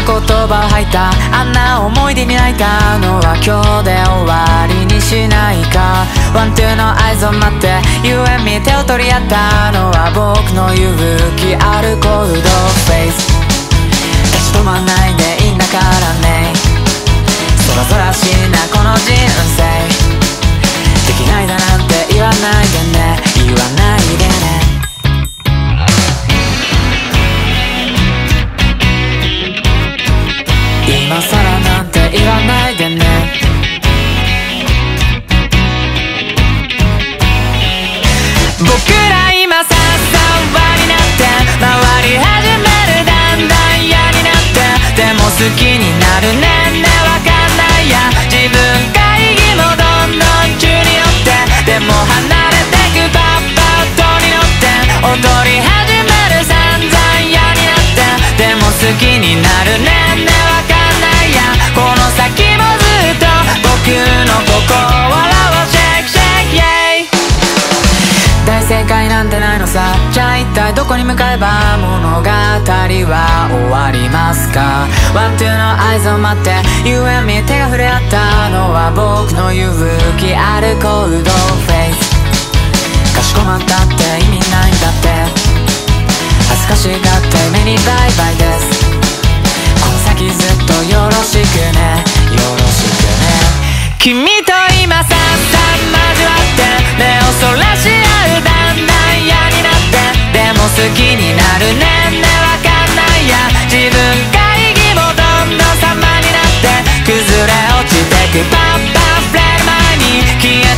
言葉吐いた？あんな思い出に泣いたのは今日で終わりにしないか？ワンツーの合図を待って You and me 手を取り合ったのは僕の勇気あるコールドフェイス。立ち止まんないでいいんだからね。空空しいなこに向かえば物語は終わりますか？ワンツーの合図を待って You and me 手が触れ合ったのは僕の勇気あるコールドフェイス。かしこまったって意味ないんだって。恥ずかしがって目にバイバイです。この先ずっとよろしくね。よろしくね。君と今さ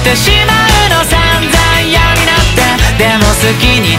てしまうの散々嫌になってでも好きに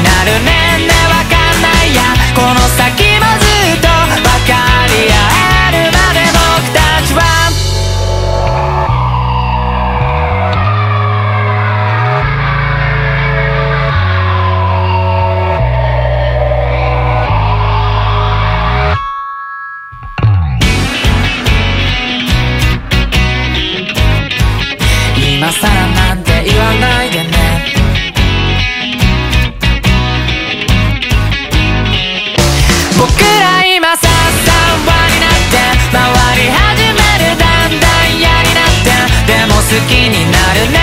きになるね